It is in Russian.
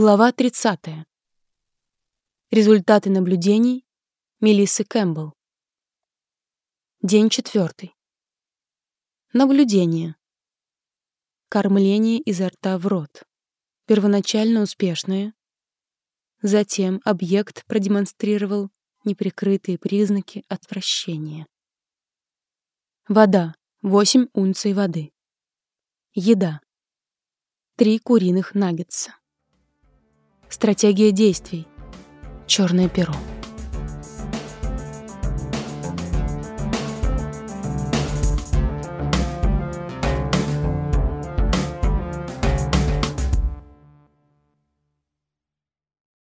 Глава 30. Результаты наблюдений Мелиссы Кэмпбелл. День четвертый. Наблюдение. Кормление изо рта в рот. Первоначально успешное. Затем объект продемонстрировал неприкрытые признаки отвращения. Вода. 8 унций воды. Еда. Три куриных наггетса. Стратегия действий. Черное перо.